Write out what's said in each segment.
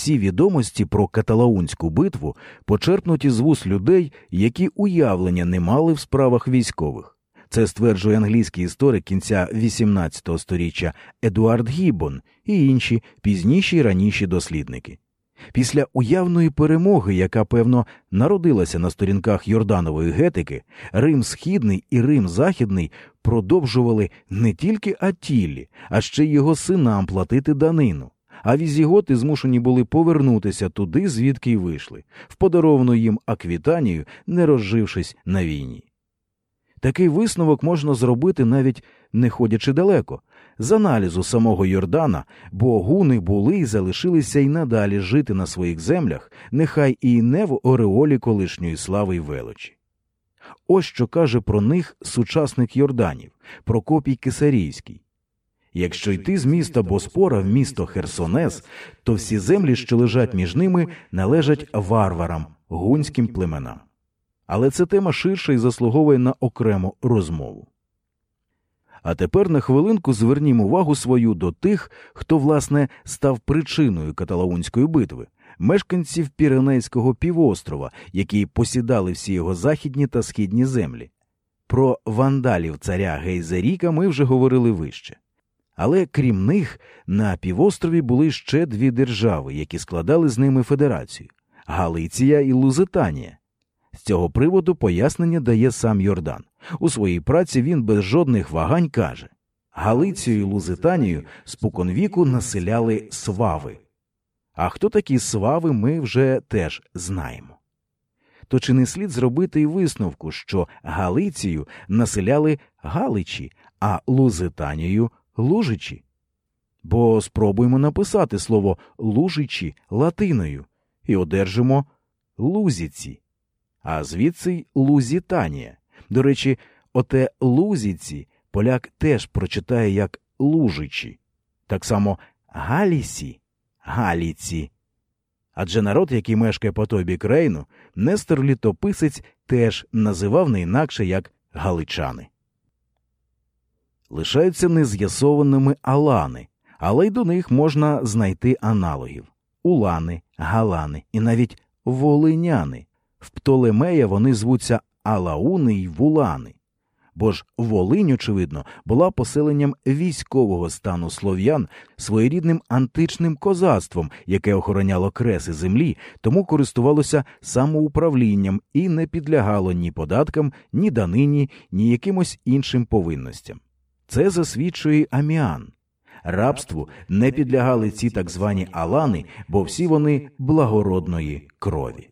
всі відомості про каталаунську битву почерпнуті з вуз людей, які уявлення не мали в справах військових. Це стверджує англійський історик кінця XVIII століття Едуард Гіббон і інші пізніші й раніші дослідники. Після уявної перемоги, яка, певно, народилася на сторінках Йорданової гетики, Рим Східний і Рим Західний продовжували не тільки Атіллі, а ще й його синам платити данину. А візіготи змушені були повернутися туди, звідки й вийшли, в подаровану їм Аквітанію, не розжившись на війні. Такий висновок можна зробити навіть не ходячи далеко, з аналізу самого Йордана, бо гуни були і залишилися й надалі жити на своїх землях, нехай і не в ореолі колишньої слави й величі. Ось що каже про них сучасник Йорданів, Прокопій Кисарійський. Якщо йти з міста Боспора в місто Херсонес, то всі землі, що лежать між ними, належать варварам, гунським племенам. Але це тема ширша і заслуговує на окрему розмову. А тепер на хвилинку звернімо увагу свою до тих, хто, власне, став причиною каталаунської битви, мешканців Піренейського півострова, які посідали всі його західні та східні землі. Про вандалів царя Гейзеріка ми вже говорили вище. Але крім них, на півострові були ще дві держави, які складали з ними федерацію Галиція і Лузитанія. З цього приводу пояснення дає сам Йордан. У своїй праці він без жодних вагань каже Галицію і Лузитанію споконвіку населяли свави. А хто такі свави, ми вже теж знаємо. То чи не слід зробити й висновку, що Галицію населяли Галичі, а Лузитанію лужичі? Бо спробуємо написати слово лужичі латиною і одержимо лузіці, а звідси й Лузітанія. До речі, оте лузіці поляк теж прочитає як лужичі, так само галісі, галіці. Адже народ, який мешкає по той бік рейну, Нестор Літописець теж називав не інакше як галичани. Лишаються нез'ясованими алани, але й до них можна знайти аналогів улани, галани і навіть волиняни. В Птолемея вони звуться Алауни й Вулани. Бо ж Волинь, очевидно, була поселенням військового стану слов'ян своєрідним античним козацтвом, яке охороняло креси землі, тому користувалося самоуправлінням і не підлягало ні податкам, ні данині, ні якимось іншим повинностям. Це засвідчує Аміан. Рабству не підлягали ці так звані алани, бо всі вони благородної крові.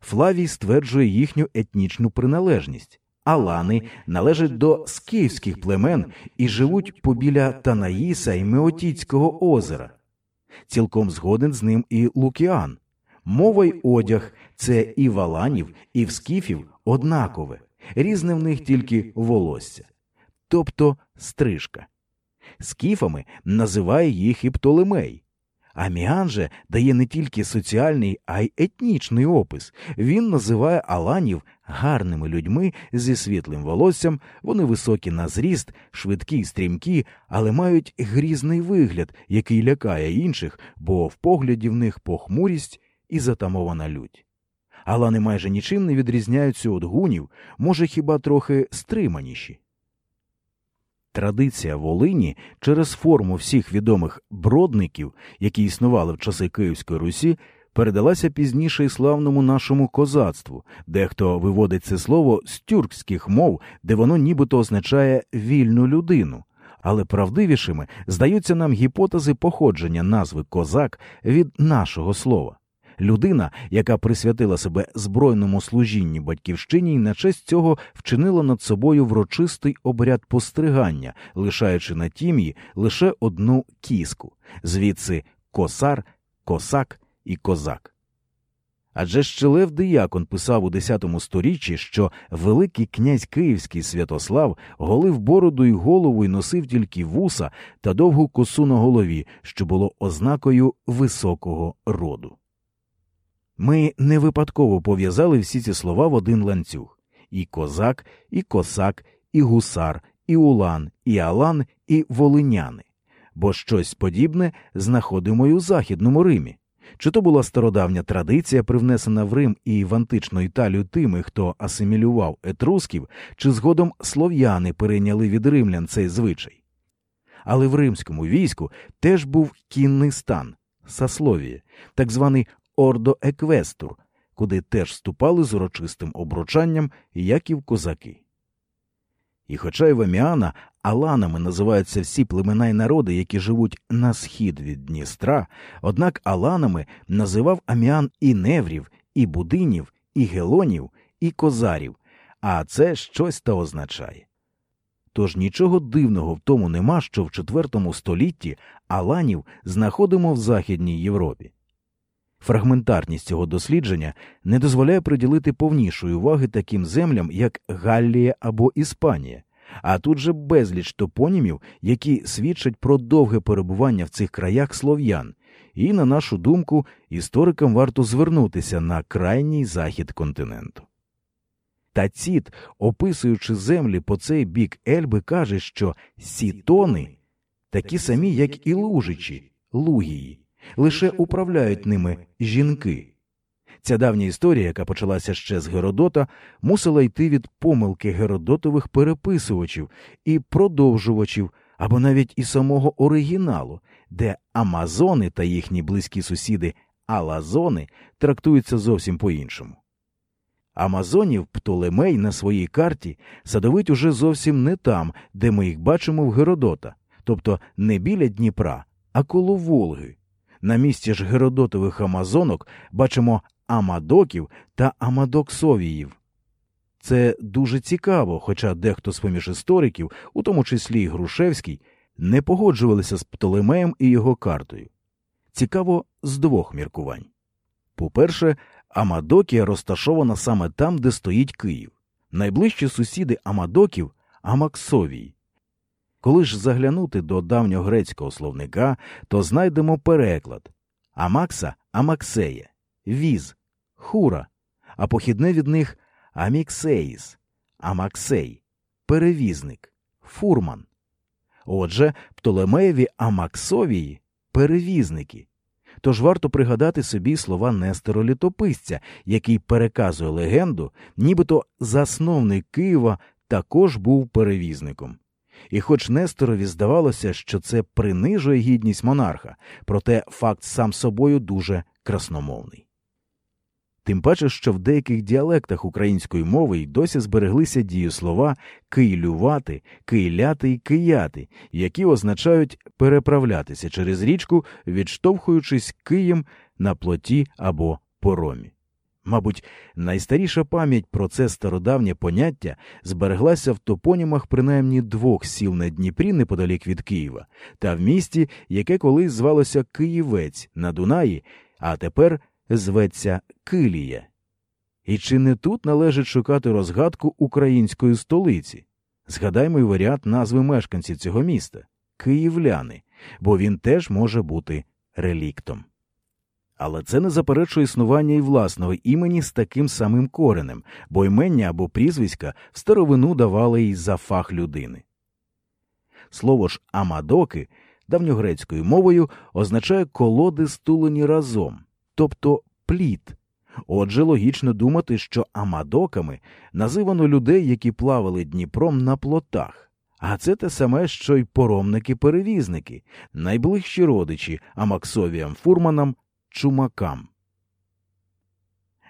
Флавій стверджує їхню етнічну приналежність. Алани належать до скіфських племен і живуть побіля Танаїса і Меотіцького озера. Цілком згоден з ним і Лукіан. Мова й одяг це і валанів, і в скіфів однакове, різне в них тільки волосся, тобто стрижка. Скіфами називає їх і Птолемей. Аміан же дає не тільки соціальний, а й етнічний опис. Він називає Аланів гарними людьми зі світлим волоссям, вони високі на зріст, швидкі й стрімкі, але мають грізний вигляд, який лякає інших, бо в погляді в них похмурість і затамована лють. Алани майже нічим не відрізняються від гунів, може хіба трохи стриманіші. Традиція Волині через форму всіх відомих бродників, які існували в часи Київської Русі, передалася пізніше і славному нашому козацтву, дехто виводить це слово з тюркських мов, де воно нібито означає вільну людину. Але правдивішими здаються нам гіпотези походження назви козак від нашого слова людина, яка присвятила себе збройному служінні батьківщині, і на честь цього вчинила над собою врочистий обряд постригання, лишаючи на тім'ї лише одну кіску, звідси косар, косак і козак. Адже ще Лев Диякон писав у X сторіччі, що Великий князь Київський Святослав голив бороду й голову й носив тільки вуса та довгу косу на голові, що було ознакою високого роду. Ми не випадково пов'язали всі ці слова в один ланцюг і козак, і косак, і гусар, і улан, і алан, і волиняни, бо щось подібне знаходимо й у Західному Римі. Чи то була стародавня традиція, привнесена в Рим і в античну Італію тими, хто асимілював етрусків, чи згодом слов'яни перейняли від римлян цей звичай. Але в римському війську теж був кінний стан сасловіє, так званий ордоеквестур, куди теж вступали з урочистим обручанням, як і в козаки. І хоча й в Аміана Аланами називаються всі племена й народи, які живуть на схід від Дністра, однак Аланами називав Аміан і Неврів, і Будинів, і Гелонів, і Козарів, а це щось та означає. Тож нічого дивного в тому нема, що в IV столітті Аланів знаходимо в Західній Європі. Фрагментарність цього дослідження не дозволяє приділити повнішої уваги таким землям, як Галлія або Іспанія, а тут же безліч топонімів, які свідчать про довге перебування в цих краях слов'ян, і, на нашу думку, історикам варто звернутися на крайній захід континенту. Таціт, описуючи землі по цей бік Ельби, каже, що сітони такі самі, як і лужичі, лугії, лише управляють ними жінки. Ця давня історія, яка почалася ще з Геродота, мусила йти від помилки Геродотових переписувачів і продовжувачів або навіть і самого оригіналу, де Амазони та їхні близькі сусіди Алазони трактуються зовсім по іншому. Амазонів Птолемей на своїй карті садовить уже зовсім не там, де ми їх бачимо в Геродота, тобто не біля Дніпра, а коло Волги. На місці ж Геродотових Амазонок бачимо Амадоків та Амадоксовіїв. Це дуже цікаво, хоча дехто з поміж істориків, у тому числі й Грушевський, не погоджувалися з Птолемеєм і його картою. Цікаво з двох міркувань. По-перше, Амадокія розташована саме там, де стоїть Київ. Найближчі сусіди Амадоків Амаксовії. Коли ж заглянути до давньогрецького словника, то знайдемо переклад Амакса Амаксея, Віз, Хура, а похідне від них Аміксеїс, Амаксей, перевізник, фурман. Отже, Птолемеєві Амаксовії перевізники. Тож варто пригадати собі слова Нестора Літописця, який переказує легенду, нібито засновник Києва також був перевізником. І хоч Несторові здавалося, що це принижує гідність монарха, проте факт сам собою дуже красномовний. Тим паче, що в деяких діалектах української мови й досі збереглися дієслова кийлювати, кийляти й кияти, які означають переправлятися через річку, відштовхуючись києм на плоті або поромі. Мабуть, найстаріша пам'ять про це стародавнє поняття збереглася в топонімах принаймні двох сіл на Дніпрі неподалік від Києва, та в місті, яке колись звалося Київець на Дунаї, а тепер зветься Килія. І чи не тут належить шукати розгадку української столиці? Згадаймо й варіант назви мешканців цього міста київляни, бо він теж може бути реліктом. Але це не заперечує існування і власного імені з таким самим коренем, бо ймення або прізвиська в старовину давали й за фах людини. Слово ж амадоки давньогрецькою мовою означає колоди стулені разом, тобто плід. Отже, логічно думати, що амадоками називано людей, які плавали Дніпром на плотах. А це те саме, що й поромники-перевізники, найближчі родичі Амаксовіям Фурманам чумакам.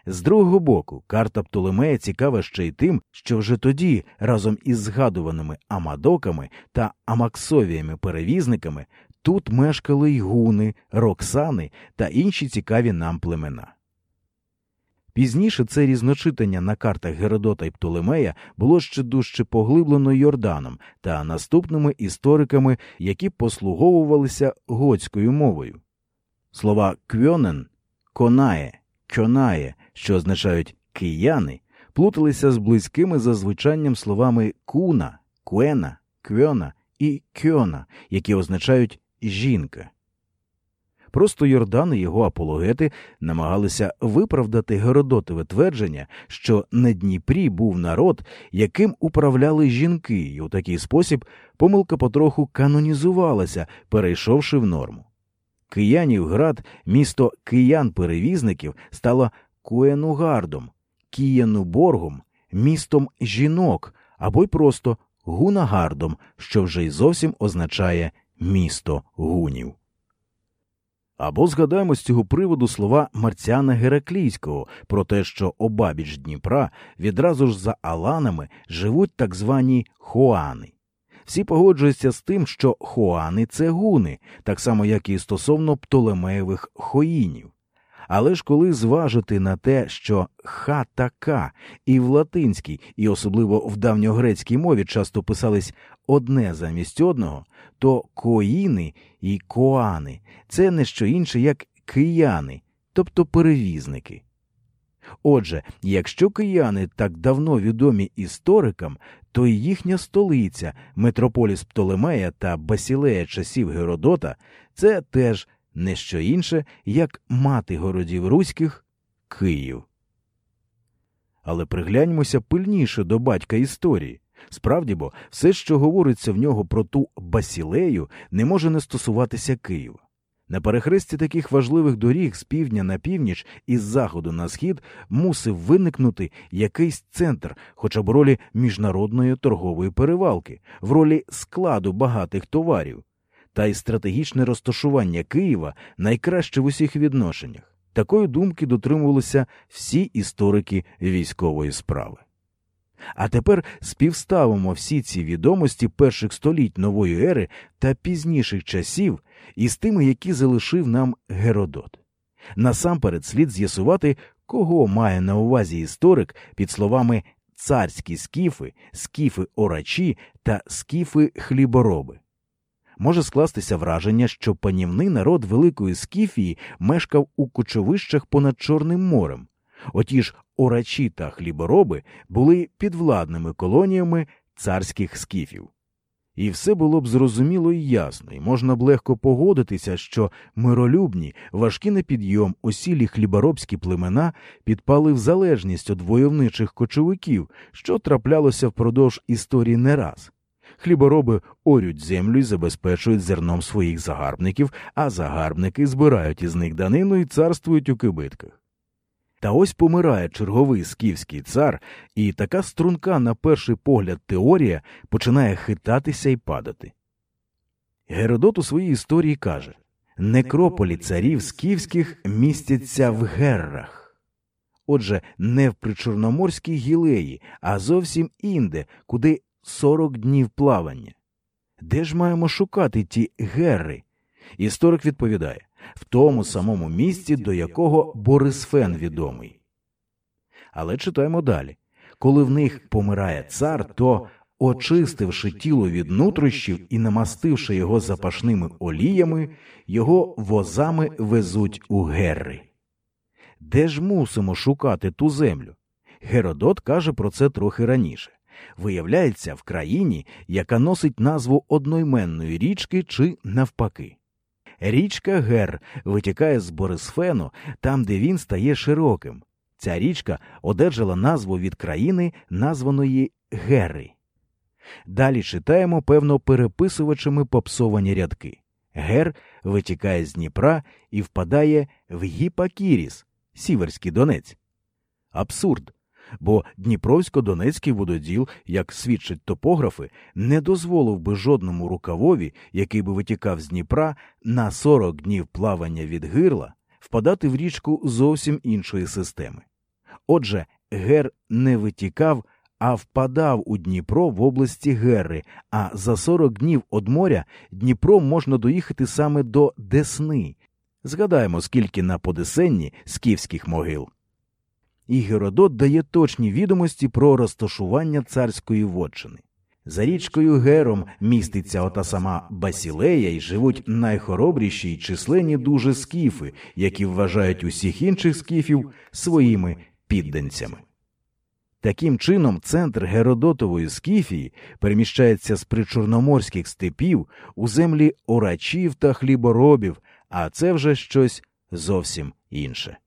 З другого боку, карта Птолемея цікава ще й тим, що вже тоді, разом із згадуваними Амадоками та Амаксовіями перевізниками, тут мешкали й гуни, роксани та інші цікаві нам племена. Пізніше це різночитання на картах Геродота і Птолемея було ще дужче поглиблено Йорданом та наступними істориками, які послуговувалися готською мовою. Слова квьонен, конає, кьонає, що означають кияни, плуталися з близькими за звучанням словами куна, куена, квьона і кьона, які означають жінка. Просто Йордан і його апологети намагалися виправдати Геродотове твердження, що на Дніпрі був народ, яким управляли жінки, і у такий спосіб помилка потроху канонізувалася, перейшовши в норму. Киянівград, місто киян-перевізників, стало Куенугардом, Кієнуборгом, містом жінок або й просто Гунагардом, що вже й зовсім означає місто гунів. Або згадаємо з цього приводу слова Марціана Гераклійського про те, що обабіч Дніпра відразу ж за Аланами живуть так звані Хоани. Всі погоджуються з тим, що Хоани це гуни, так само як і стосовно Птолемеєвих хоїнів. Але ж коли зважити на те, що ха та ка і в латинській, і особливо в давньогрецькій мові часто писались одне замість одного, то коїни і коани це не що інше, як кияни, тобто перевізники. Отже, якщо кияни так давно відомі історикам, то й їхня столиця, метрополіс Птолемея та Басілея часів Геродота, це теж не що інше, як мати городів руських Київ. Але пригляньмося пильніше до батька історії. Справді бо, все, що говориться в нього про ту Басілею, не може не стосуватися Києва. На перехресті таких важливих доріг з півдня на північ і з заходу на схід мусив виникнути якийсь центр, хоча б ролі міжнародної торгової перевалки, в ролі складу багатих товарів, та й стратегічне розташування Києва найкраще в усіх відношеннях. Такої думки дотримувалися всі історики військової справи. А тепер співставимо всі ці відомості перших століть нової ери та пізніших часів із тими, які залишив нам Геродот. Насамперед слід з'ясувати, кого має на увазі історик під словами царські скіфи, скіфи орачі та скіфи хлібороби. Може скластися враження, що панівний народ Великої Скіфії мешкав у кочовищах понад Чорним морем. Оті орачі та хлібороби були підвладними колоніями царських скіфів. І все було б зрозуміло і ясно, і можна б легко погодитися, що миролюбні, важкі на підйом осілі хліборобські племена підпали в залежність від войовничих кочовиків, що траплялося впродовж історії не раз. Хлібороби орють землю і забезпечують зерном своїх загарбників, а загарбники збирають із них данину і царствують у кибитках. Та ось помирає черговий скіфський цар, і така струнка, на перший погляд, теорія починає хитатися і падати. Геродот у своїй історії каже Некрополі царів скіфських містяться в геррах. Отже, не в причорноморській гілеї, а зовсім інде, куди 40 днів плавання. Де ж маємо шукати ті герри? Історик відповідає в тому самому місці, до якого Борисфен відомий. Але читаємо далі коли в них помирає цар, то, очистивши тіло від нутрощів і намастивши його запашними оліями, його возами везуть у герри. Де ж мусимо шукати ту землю? Геродот каже про це трохи раніше. Виявляється, в країні, яка носить назву одноіменної річки чи навпаки. Річка Гер витікає з Борисфену там, де він стає широким. Ця річка одержала назву від країни, названої Гери. Далі читаємо, певно, переписувачами попсовані рядки. Гер витікає з Дніпра і впадає в Гіпакіріс, Сіверський Донець. Абсурд бо Дніпровсько-Донецький вододіл, як свідчать топографи, не дозволив би жодному рукавові, який би витікав з Дніпра на 40 днів плавання від гирла, впадати в річку зовсім іншої системи. Отже, гер не витікав, а впадав у Дніпро в області Герри, а за 40 днів од моря Дніпро можна доїхати саме до Десни. Згадаємо, скільки на Подесенні скіфських могил і Геродот дає точні відомості про розташування царської вотчини. За річкою Гером міститься ота сама Басілея і живуть найхоробріші й численні дуже скіфи, які вважають усіх інших скіфів своїми підданцями. Таким чином, центр Геродотової скіфії переміщається з причорноморських степів у землі орачів та хліборобів, а це вже щось зовсім інше.